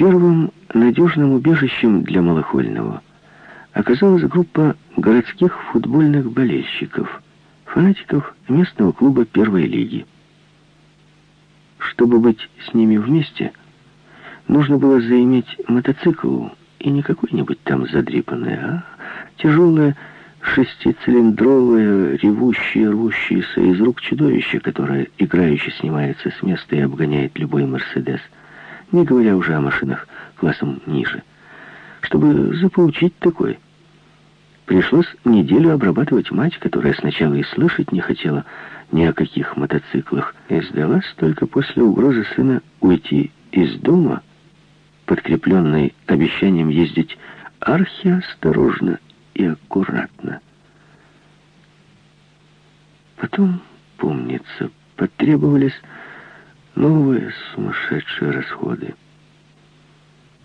Первым надежным убежищем для Малахольного оказалась группа городских футбольных болельщиков, фанатиков местного клуба первой лиги. Чтобы быть с ними вместе, нужно было заиметь мотоцикл, и не какой-нибудь там задрипанный, а тяжелое шестицилиндровое, ревущее, рвущееся из рук чудовище, которое играюще снимается с места и обгоняет любой «Мерседес», не говоря уже о машинах классом ниже. Чтобы заполучить такой, пришлось неделю обрабатывать мать, которая сначала и слышать не хотела ни о каких мотоциклах, и сдалась только после угрозы сына уйти из дома, подкрепленной обещанием ездить архиосторожно и аккуратно. Потом, помнится, потребовались новые сумасшедшие расходы.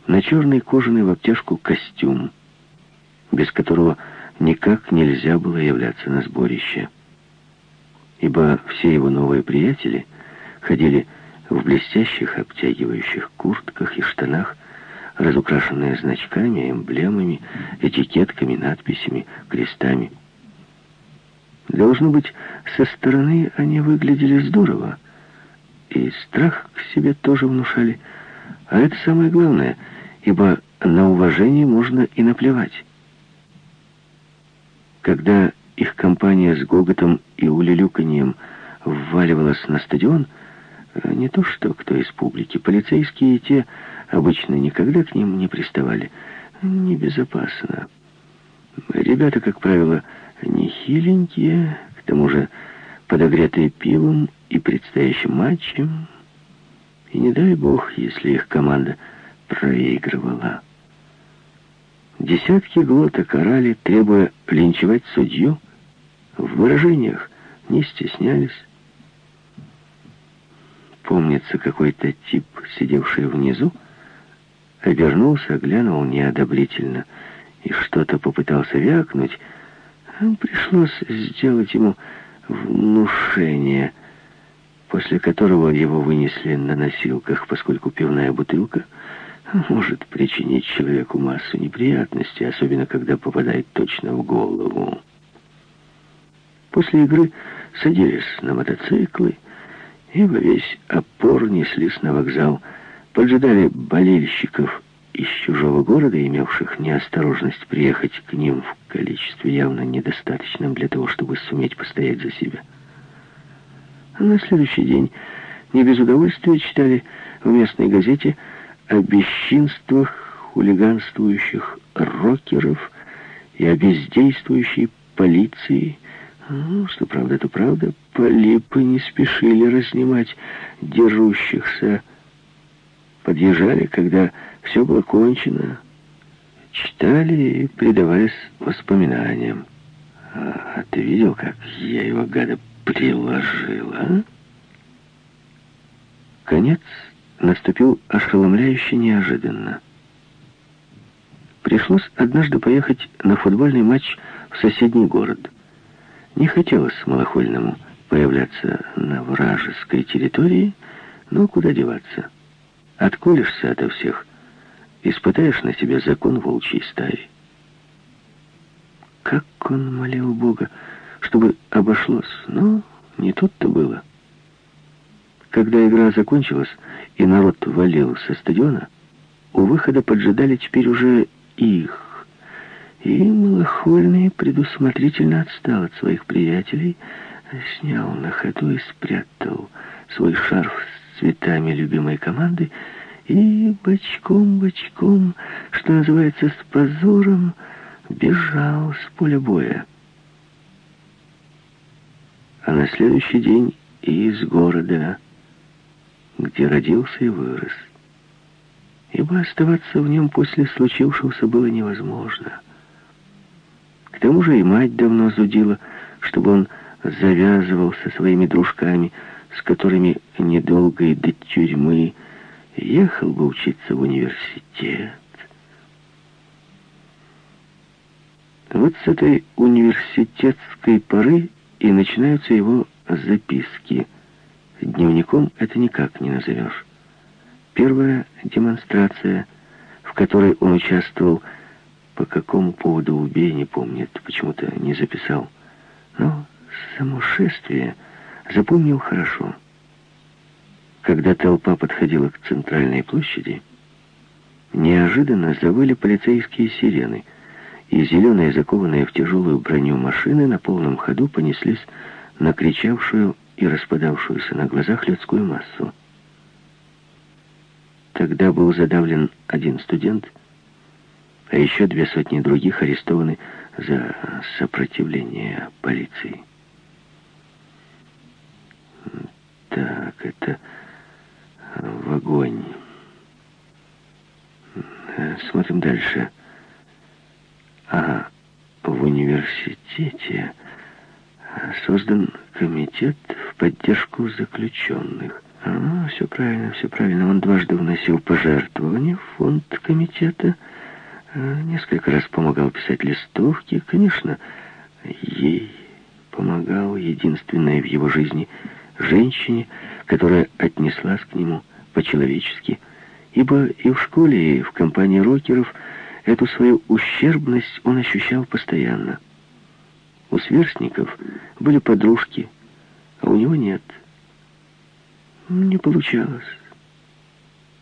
На черный кожаный в обтяжку костюм, без которого никак нельзя было являться на сборище, ибо все его новые приятели ходили в блестящих обтягивающих куртках и штанах, разукрашенные значками, эмблемами, этикетками, надписями, крестами. Должно быть, со стороны они выглядели здорово, и страх к себе тоже внушали. А это самое главное, ибо на уважение можно и наплевать. Когда их компания с гоготом и улюлюканьем вваливалась на стадион, не то что кто из публики, полицейские и те обычно никогда к ним не приставали. Небезопасно. Ребята, как правило, не хиленькие, к тому же подогретые пивом и предстоящим матчем. И не дай бог, если их команда проигрывала. Десятки глоток орали, требуя линчевать судью. В выражениях не стеснялись. Помнится, какой-то тип, сидевший внизу, обернулся, глянул неодобрительно и что-то попытался вякнуть. Пришлось сделать ему внушение, после которого его вынесли на носилках, поскольку пивная бутылка может причинить человеку массу неприятностей, особенно когда попадает точно в голову. После игры садились на мотоциклы и во весь опор неслись на вокзал, поджидали болельщиков из чужого города, имевших неосторожность приехать к ним в количестве явно недостаточном для того, чтобы суметь постоять за себя. А на следующий день не без удовольствия читали в местной газете о бесчинствах хулиганствующих рокеров и о бездействующей полиции. Ну, что правда, то правда. Полипы не спешили разнимать дерущихся подъезжали, когда все было кончено, читали и предавались воспоминаниям. А, ты видел, как я его, гада, приложил, а? Конец наступил ошеломляюще неожиданно. Пришлось однажды поехать на футбольный матч в соседний город. Не хотелось Малахольному появляться на вражеской территории, но куда деваться? Отколешься ото всех, испытаешь на себе закон волчьей стаи. Как он молил Бога, чтобы обошлось, но не тут-то было. Когда игра закончилась, и народ валил со стадиона, у выхода поджидали теперь уже их. И Малохольный предусмотрительно отстал от своих приятелей, снял на ходу и спрятал свой шарф цветами любимой команды и бочком-бочком, что называется, с позором, бежал с поля боя. А на следующий день и из города, где родился и вырос. Ибо оставаться в нем после случившегося было невозможно. К тому же и мать давно зудила, чтобы он завязывал со своими дружками, с которыми недолго и до тюрьмы ехал бы учиться в университет. Вот с этой университетской поры и начинаются его записки. Дневником это никак не назовешь. Первая демонстрация, в которой он участвовал, по какому поводу убей, не помнит, почему-то не записал. Но само шествие запомнил хорошо. Когда толпа подходила к центральной площади, неожиданно завыли полицейские сирены, и зеленые, закованные в тяжелую броню машины, на полном ходу понеслись на кричавшую и распадавшуюся на глазах людскую массу. Тогда был задавлен один студент, а еще две сотни других арестованы за сопротивление полиции. Так, это в огонь. Смотрим дальше. А в университете создан комитет в поддержку заключенных. А, все правильно, все правильно. Он дважды вносил пожертвования в фонд комитета, а, несколько раз помогал писать листовки. Конечно, ей помогал единственная в его жизни женщине, которая отнеслась к нему по-человечески, ибо и в школе, и в компании рокеров эту свою ущербность он ощущал постоянно. У сверстников были подружки, а у него нет. Не получалось.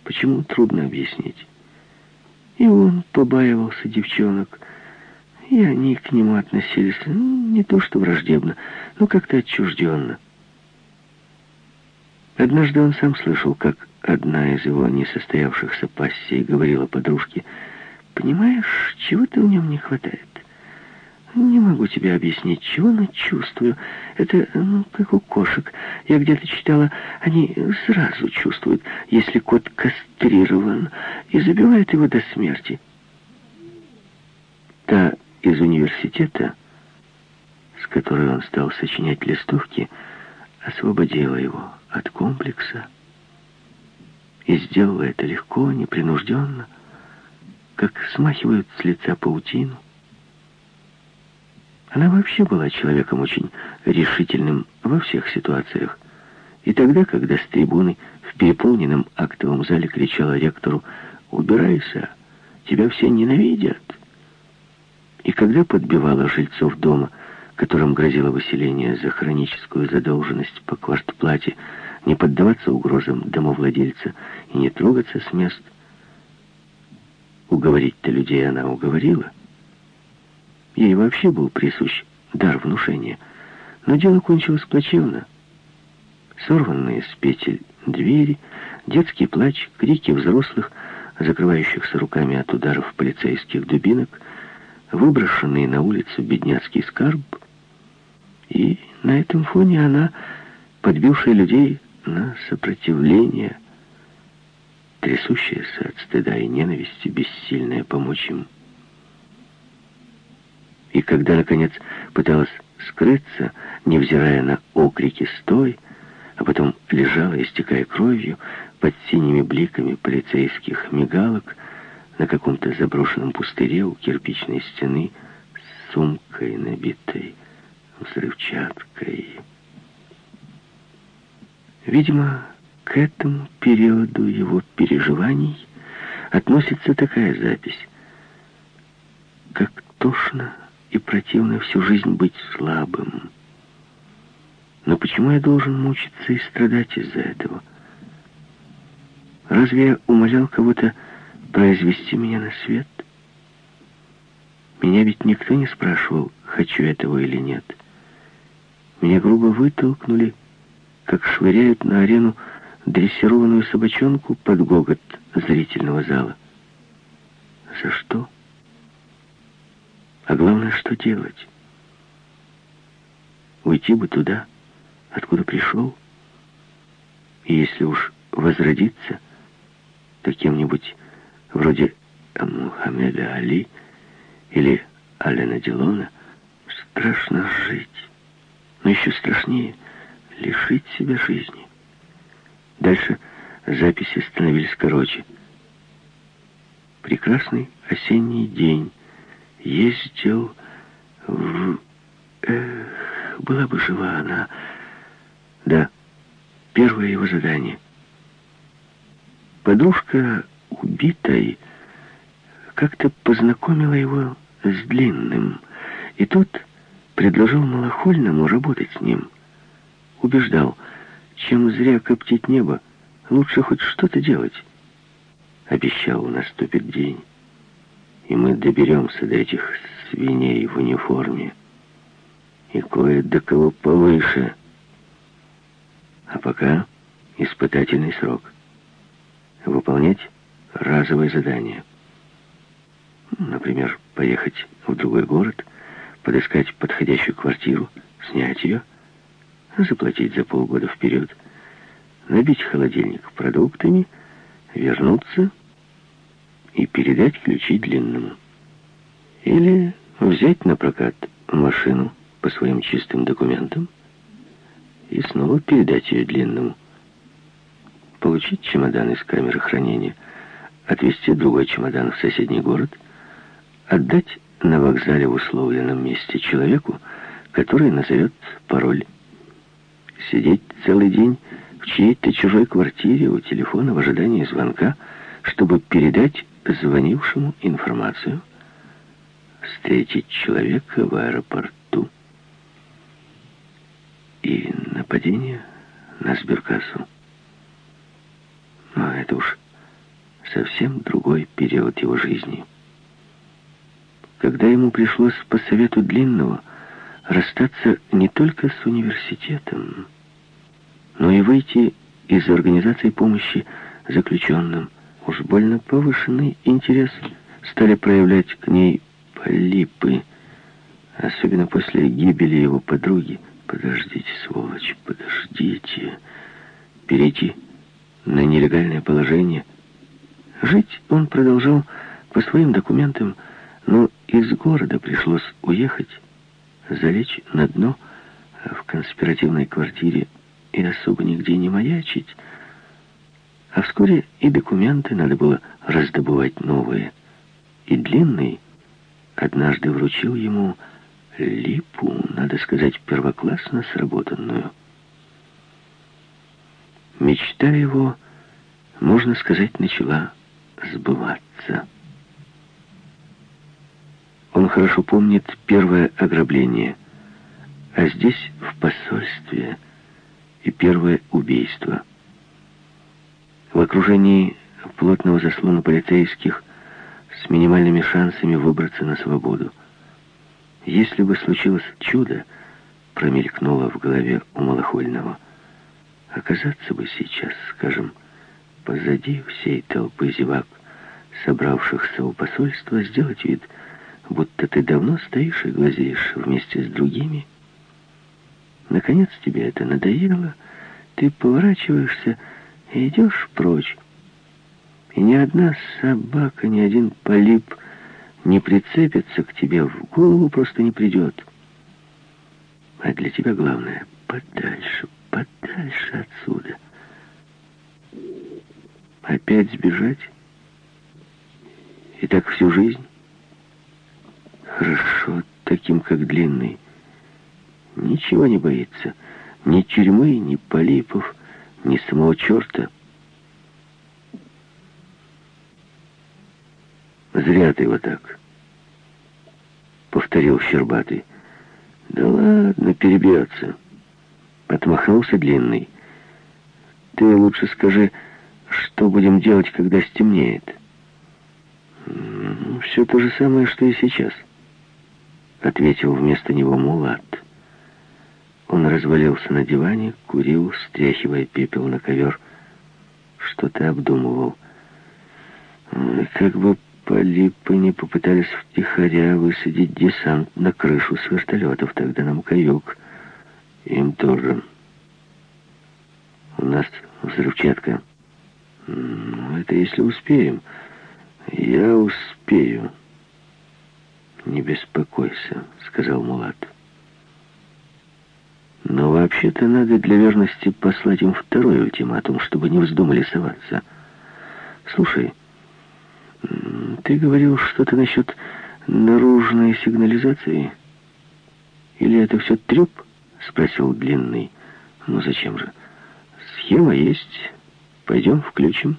Почему, трудно объяснить. И он побаивался девчонок, и они к нему относились ну, не то что враждебно, но как-то отчужденно. Однажды он сам слышал, как одна из его несостоявшихся пассий говорила подружке, «Понимаешь, чего-то в нем не хватает. Не могу тебе объяснить, чего, но чувствую. Это, ну, как у кошек. Я где-то читала, они сразу чувствуют, если кот кастрирован, и забивают его до смерти. Та из университета, с которой он стал сочинять листовки, освободила его от комплекса и сделала это легко, непринужденно, как смахивают с лица паутину. Она вообще была человеком очень решительным во всех ситуациях. И тогда, когда с трибуны в переполненном актовом зале кричала ректору «Убирайся, тебя все ненавидят!» И когда подбивала жильцов дома, которым грозило выселение за хроническую задолженность по квартплате, не поддаваться угрозам домовладельца и не трогаться с мест, уговорить-то людей она уговорила — Ей вообще был присущ дар внушения. Но дело кончилось плачевно. Сорванные с петель двери, детский плач, крики взрослых, закрывающихся руками от ударов полицейских дубинок, выброшенный на улицу бедняцкий скарб. И на этом фоне она, подбившая людей на сопротивление, трясущаяся от стыда и ненависти, бессильная помочь им, и когда, наконец, пыталась скрыться, невзирая на окрики «Стой!», а потом лежала, истекая кровью, под синими бликами полицейских мигалок на каком-то заброшенном пустыре у кирпичной стены с сумкой, набитой взрывчаткой. Видимо, к этому периоду его переживаний относится такая запись. Как тошно и противно всю жизнь быть слабым. Но почему я должен мучиться и страдать из-за этого? Разве я умолял кого-то произвести меня на свет? Меня ведь никто не спрашивал, хочу этого или нет. Меня грубо вытолкнули, как швыряют на арену дрессированную собачонку под гогот зрительного зала. За что? А главное, что делать? Уйти бы туда, откуда пришел. И если уж возродиться, то кем-нибудь вроде Мухаммеда Али или Алена Дилона, страшно жить. Но еще страшнее лишить себя жизни. Дальше записи становились короче. Прекрасный осенний день ездил в... Эх, была бы жива она. Да, первое его задание. Подружка убитой как-то познакомила его с Длинным, и тот предложил Малохольному работать с ним. Убеждал, чем зря коптить небо, лучше хоть что-то делать. Обещал, наступит день, и мы доберемся до этих свиней в униформе. И кое до кого повыше. А пока испытательный срок. Выполнять разовое задание. Например, поехать в другой город, подыскать подходящую квартиру, снять ее, заплатить за полгода вперед, набить холодильник продуктами, вернуться и передать ключи длинному. Или взять на прокат машину по своим чистым документам и снова передать ее длинному. Получить чемодан из камеры хранения, отвезти другой чемодан в соседний город, отдать на вокзале в условленном месте человеку, который назовет пароль. Сидеть целый день в чьей-то чужой квартире у телефона в ожидании звонка, чтобы передать звонившему информацию, встретить человека в аэропорту и нападение на сберкассу. Но это уж совсем другой период его жизни. Когда ему пришлось по совету Длинного расстаться не только с университетом, но и выйти из организации помощи заключенным, уж больно повышенный интерес стали проявлять к ней полипы, особенно после гибели его подруги. Подождите, сволочь, подождите. Перейти на нелегальное положение. Жить он продолжал по своим документам, но из города пришлось уехать, залечь на дно в конспиративной квартире и особо нигде не маячить. А вскоре и документы надо было раздобывать новые. И Длинный однажды вручил ему липу, надо сказать, первоклассно сработанную. Мечта его, можно сказать, начала сбываться. Он хорошо помнит первое ограбление, а здесь, в посольстве, и первое убийство. В окружении плотного заслона полицейских с минимальными шансами выбраться на свободу. Если бы случилось чудо, промелькнуло в голове у Малохольного, оказаться бы сейчас, скажем, позади всей толпы зевак, собравшихся у посольства, сделать вид, будто ты давно стоишь и глазеешь вместе с другими, Наконец тебе это надоело, ты поворачиваешься и идешь прочь. И ни одна собака, ни один полип не прицепится к тебе, в голову просто не придет. А для тебя главное — подальше, подальше отсюда. Опять сбежать? И так всю жизнь? Хорошо, таким, как длинный. Ничего не боится. Ни тюрьмы, ни полипов, ни самого черта. «Зря ты его так», — повторил Щербатый. «Да ладно, перебьется», — отмахнулся Длинный. «Ты лучше скажи, что будем делать, когда стемнеет?» «Все то же самое, что и сейчас», — ответил вместо него Мулат. Он развалился на диване, курил, стряхивая пепел на ковер. Что-то обдумывал. Как бы полипы не попытались втихаря высадить десант на крышу с вертолетов, тогда нам каюк. Им тоже. У нас взрывчатка. Ну, это если успеем. Я успею. Не беспокойся, сказал Мулат. Вообще-то надо для верности послать им второй ультиматум, чтобы не вздумали соваться. Слушай, ты говорил что-то насчет наружной сигнализации? Или это все трюк? Спросил Длинный. Ну зачем же? Схема есть. Пойдем включим.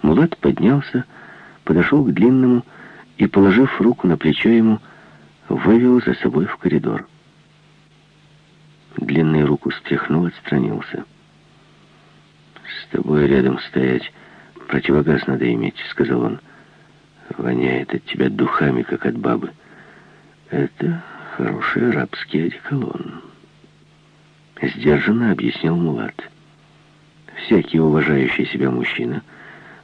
Мулат поднялся, подошел к длинному и, положив руку на плечо ему, вывел за собой в коридор. Длинный руку стряхнул, отстранился. «С тобой рядом стоять противогаз надо иметь», — сказал он. «Воняет от тебя духами, как от бабы. Это хороший арабский одеколон». Сдержанно объяснил Мулат. «Всякий уважающий себя мужчина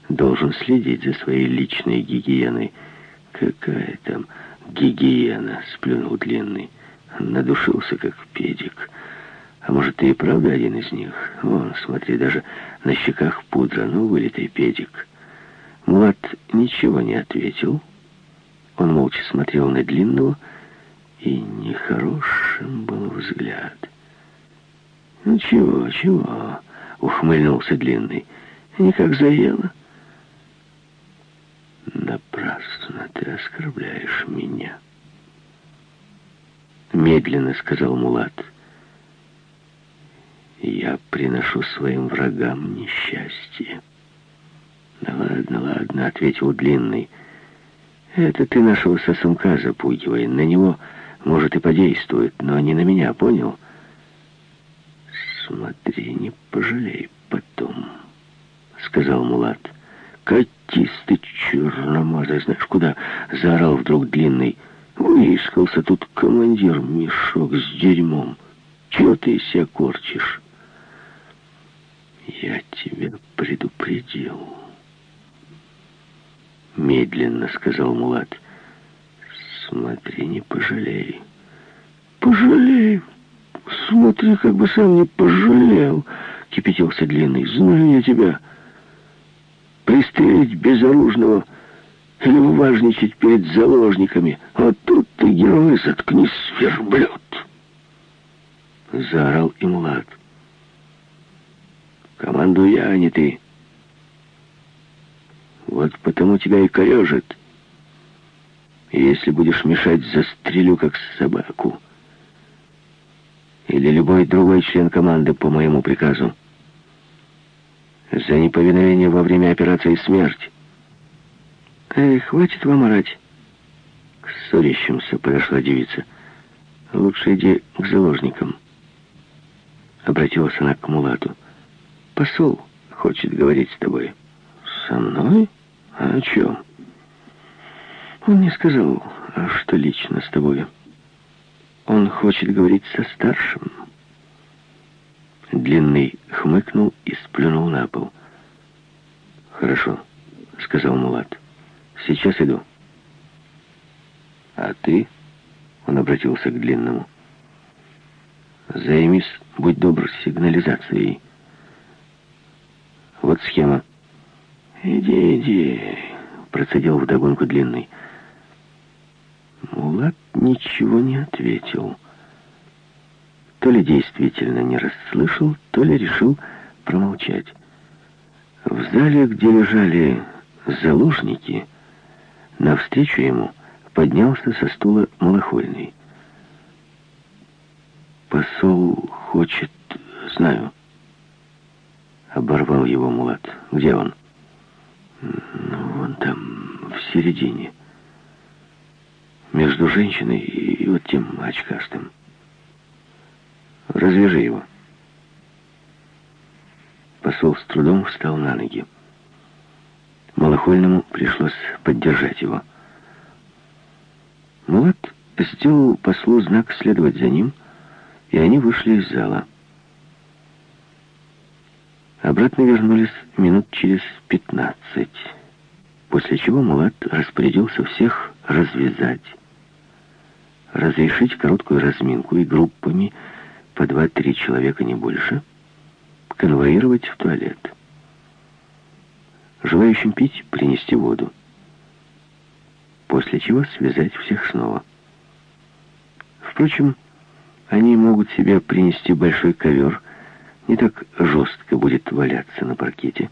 должен следить за своей личной гигиеной. Какая там гигиена?» — сплюнул Длинный. Надушился, как педик. А может, ты и правда один из них? Вон, смотри, даже на щеках пудра, ну, вылитый педик. Мулат ничего не ответил. Он молча смотрел на длинного, и нехорошим был взгляд. «Ну чего, чего?» — ухмыльнулся длинный. «Никак заело». «Напрасно ты оскорбляешь меня», — медленно сказал Мулат. Я приношу своим врагам несчастье. Да ладно, ладно, ответил Длинный. Это ты нашего сосунка запугивай. На него, может, и подействует, но не на меня, понял? Смотри, не пожалей потом, сказал Мулат. Катись ты, черномазый, знаешь куда? Заорал вдруг Длинный. Выискался тут командир мешок с дерьмом. Чего ты себя корчишь? «Я тебя предупредил», — медленно сказал Мулат. «Смотри, не пожалей». «Пожалей! Смотри, как бы сам не пожалел!» — кипятился Длинный. «Знаю я тебя. Пристрелить безоружного или уважничать перед заложниками. Вот тут ты, герой, заткнись, верблюд!» Заорал и Мулат. Командую я, а не ты. Вот потому тебя и корежит. Если будешь мешать, застрелю, как собаку. Или любой другой член команды по моему приказу. За неповиновение во время операции «Смерть». Эй, хватит вам орать. К ссорящимся подошла девица. Лучше иди к заложникам. Обратилась она к Мулату. Посол хочет говорить с тобой. Со мной? А о чем? Он не сказал, а что лично с тобой. Он хочет говорить со старшим. Длинный хмыкнул и сплюнул на пол. «Хорошо», — сказал Мулат. «Сейчас иду». «А ты?» — он обратился к Длинному. «Займись, будь добр, сигнализацией». Вот схема. Иди, иди, процедил вдогонку длинный. Мулат ничего не ответил. То ли действительно не расслышал, то ли решил промолчать. В зале, где лежали заложники, навстречу ему поднялся со стула малохольный. «Посол хочет... Знаю». Оборвал его Мулат. Где он? Ну, вон там, в середине. Между женщиной и вот тем очкастым. Развяжи его. Посол с трудом встал на ноги. Малохольному пришлось поддержать его. Мулат сделал послу знак следовать за ним, и они вышли из зала. Обратно вернулись минут через пятнадцать, после чего Мулат распорядился всех развязать, разрешить короткую разминку и группами по два-три человека, не больше, конвоировать в туалет. Желающим пить принести воду, после чего связать всех снова. Впрочем, они могут себе принести большой ковер, не так жестко будет валяться на паркете.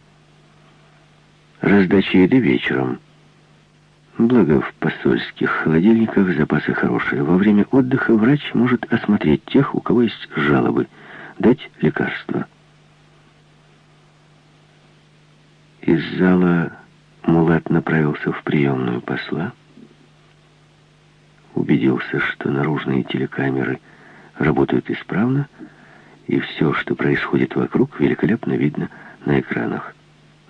Раздача еды вечером. Благо, в посольских холодильниках запасы хорошие. Во время отдыха врач может осмотреть тех, у кого есть жалобы, дать лекарства. Из зала Мулат направился в приемную посла, убедился, что наружные телекамеры работают исправно, и все, что происходит вокруг, великолепно видно на экранах.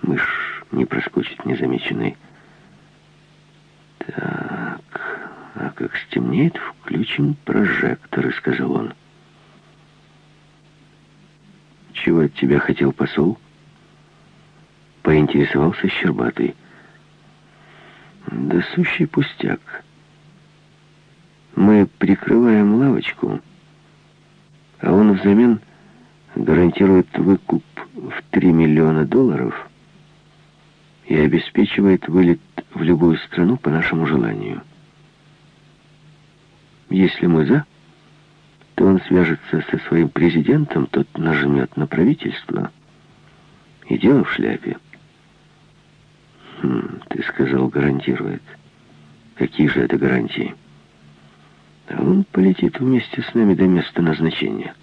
Мышь не проскочит незамеченной. «Так, а как стемнеет, включим прожекторы», — сказал он. «Чего от тебя хотел посол?» Поинтересовался Щербатый. «Да сущий пустяк. Мы прикрываем лавочку, а он взамен гарантирует выкуп в 3 миллиона долларов и обеспечивает вылет в любую страну по нашему желанию. Если мы за, то он свяжется со своим президентом, тот нажмет на правительство, и дело в шляпе. Сказал, гарантирует. Какие же это гарантии? А он полетит вместе с нами до места назначения.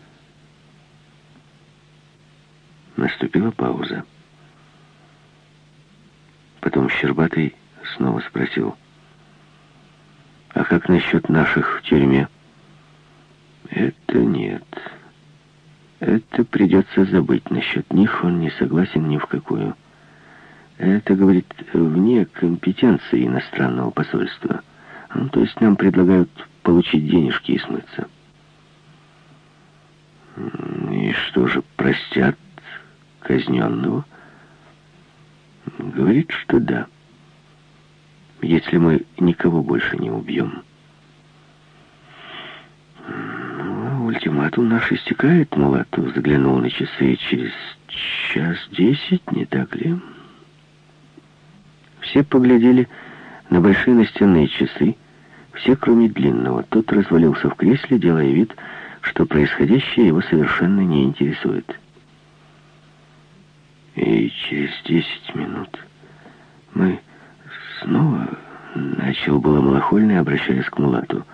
Наступила пауза. Потом Щербатый снова спросил. «А как насчет наших в тюрьме?» «Это нет. Это придется забыть. Насчет них он не согласен ни в какую. Это, говорит, вне компетенции иностранного посольства. Ну, то есть нам предлагают получить денежки и смыться». «И что же, простят казненного?» Говорит, что да. Если мы никого больше не убьем. Ну, ультиматум наш истекает, Мулату заглянул на часы через час десять, не так ли? Все поглядели на большие настенные часы, все, кроме длинного. Тот развалился в кресле, делая вид, что происходящее его совершенно не интересует. И через десять минут мы снова... Начал было малохольный, обращаясь к Мулату.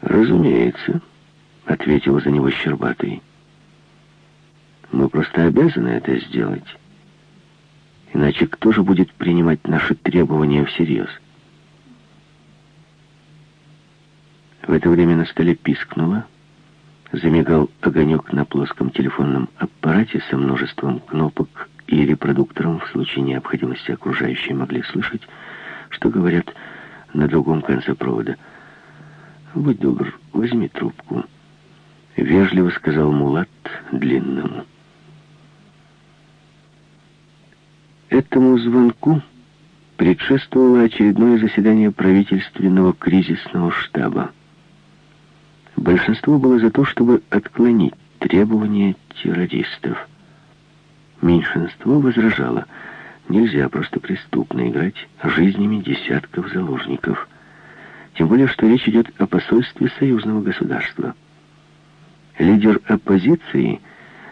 «Разумеется», — ответил за него Щербатый. «Мы просто обязаны это сделать. Иначе кто же будет принимать наши требования всерьез?» В это время на столе пискнуло, замигал огонек на плоском телефонном аппарате со множеством кнопок и репродуктором в случае необходимости окружающие могли слышать, что говорят на другом конце провода. «Будь добр, возьми трубку», — вежливо сказал Мулат длинному. Этому звонку предшествовало очередное заседание правительственного кризисного штаба. Большинство было за то, чтобы отклонить требования террористов. Меньшинство возражало. Нельзя просто преступно играть жизнями десятков заложников. Тем более, что речь идет о посольстве союзного государства. Лидер оппозиции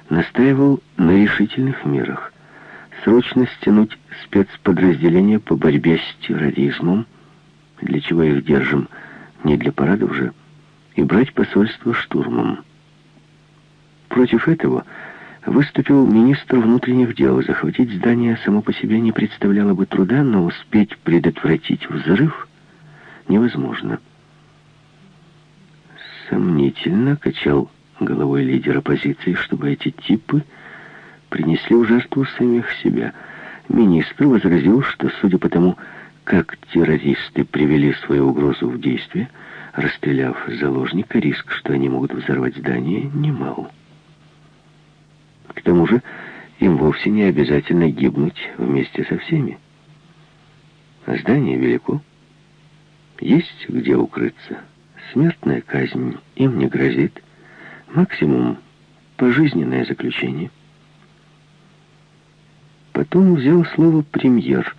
настаивал на решительных мерах. Срочно стянуть спецподразделения по борьбе с терроризмом, для чего их держим не для парадов же, и брать посольство штурмом. Против этого выступил министр внутренних дел. Захватить здание само по себе не представляло бы труда, но успеть предотвратить взрыв невозможно. Сомнительно качал головой лидер оппозиции, чтобы эти типы принесли в жертву самих себя. Министр возразил, что, судя по тому, как террористы привели свою угрозу в действие, расстреляв заложника, риск, что они могут взорвать здание, немал. К тому же им вовсе не обязательно гибнуть вместе со всеми. Здание велико. Есть где укрыться. Смертная казнь им не грозит. Максимум пожизненное заключение. Потом взял слово премьер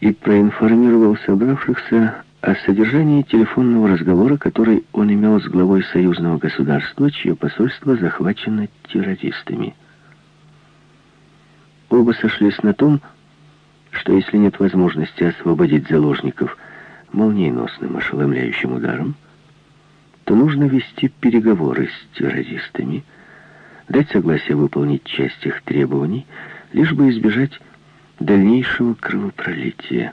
и проинформировал собравшихся о содержании телефонного разговора, который он имел с главой союзного государства, чье посольство захвачено террористами. Оба сошлись на том, что если нет возможности освободить заложников молниеносным ошеломляющим ударом, то нужно вести переговоры с террористами, дать согласие выполнить часть их требований, лишь бы избежать дальнейшего кровопролития.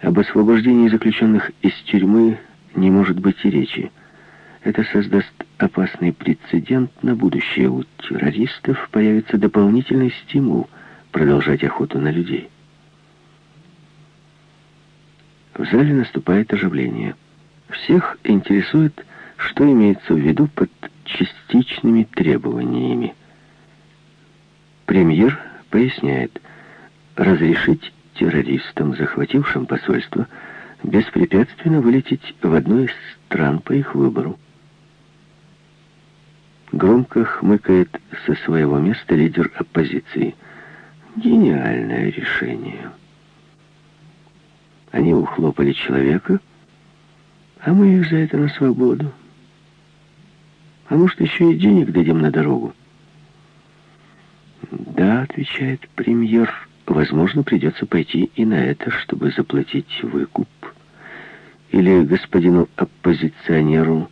Об освобождении заключенных из тюрьмы не может быть и речи. Это создаст опасный прецедент на будущее. У террористов появится дополнительный стимул продолжать охоту на людей. В зале наступает оживление. Всех интересует, что имеется в виду под частичными требованиями. Премьер поясняет, разрешить террористам, захватившим посольство, беспрепятственно вылететь в одну из стран по их выбору. Громко хмыкает со своего места лидер оппозиции. Гениальное решение. Они ухлопали человека, а мы их за это на свободу. А может, еще и денег дадим на дорогу? Да, отвечает премьер, возможно, придется пойти и на это, чтобы заплатить выкуп. Или господину оппозиционеру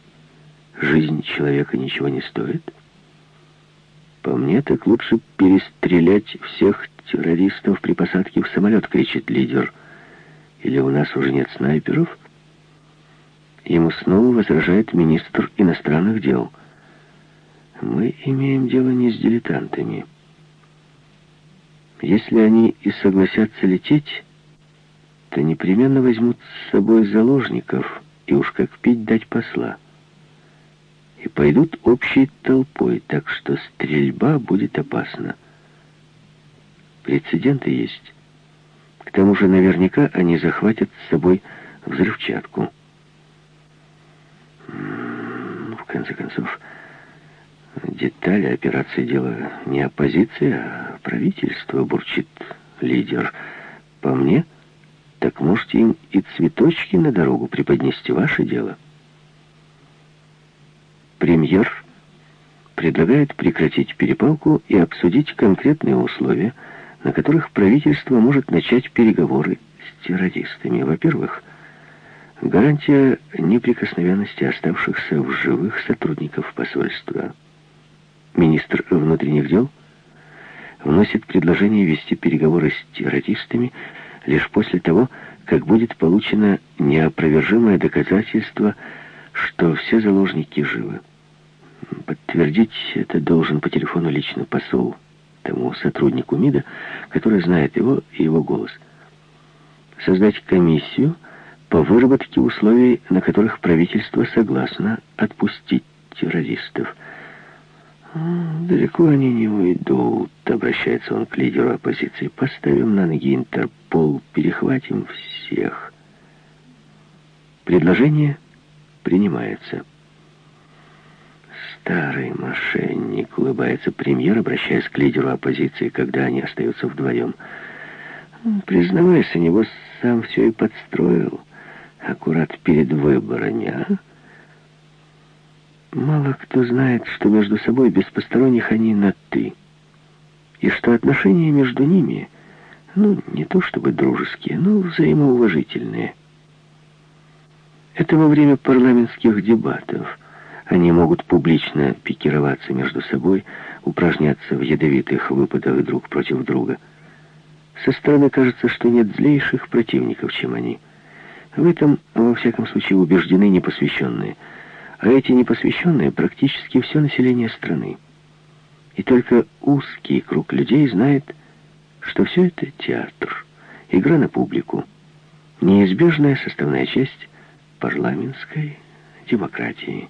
жизнь человека ничего не стоит? По мне, так лучше перестрелять всех террористов при посадке в самолет, кричит лидер. Или у нас уже нет снайперов? Ему снова возражает министр иностранных дел. Мы имеем дело не с дилетантами. Если они и согласятся лететь, то непременно возьмут с собой заложников и уж как пить дать посла и пойдут общей толпой, так что стрельба будет опасна. Прецеденты есть. К тому же наверняка они захватят с собой взрывчатку. В конце концов, детали операции дела не оппозиция, а правительство, бурчит лидер. По мне, так можете им и цветочки на дорогу преподнести, ваше дело. Премьер предлагает прекратить перепалку и обсудить конкретные условия, на которых правительство может начать переговоры с террористами. Во-первых, гарантия неприкосновенности оставшихся в живых сотрудников посольства. Министр внутренних дел вносит предложение вести переговоры с террористами лишь после того, как будет получено неопровержимое доказательство что все заложники живы. Подтвердить это должен по телефону лично посол, тому сотруднику МИДа, который знает его и его голос. Создать комиссию по выработке условий, на которых правительство согласно отпустить террористов. «Далеко они не уйдут», — обращается он к лидеру оппозиции. «Поставим на ноги Интерпол, перехватим всех». Предложение принимается. Старый мошенник, улыбается премьер, обращаясь к лидеру оппозиции, когда они остаются вдвоем. Признавайся, небось, сам все и подстроил, аккурат перед выборами, а? Мало кто знает, что между собой без посторонних они на «ты», и что отношения между ними, ну, не то чтобы дружеские, но взаимоуважительные – это во время парламентских дебатов. Они могут публично пикироваться между собой, упражняться в ядовитых выпадах друг против друга. Со стороны кажется, что нет злейших противников, чем они. В этом, во всяком случае, убеждены непосвященные. А эти непосвященные практически все население страны. И только узкий круг людей знает, что все это театр, игра на публику, неизбежная составная часть парламентской демократии.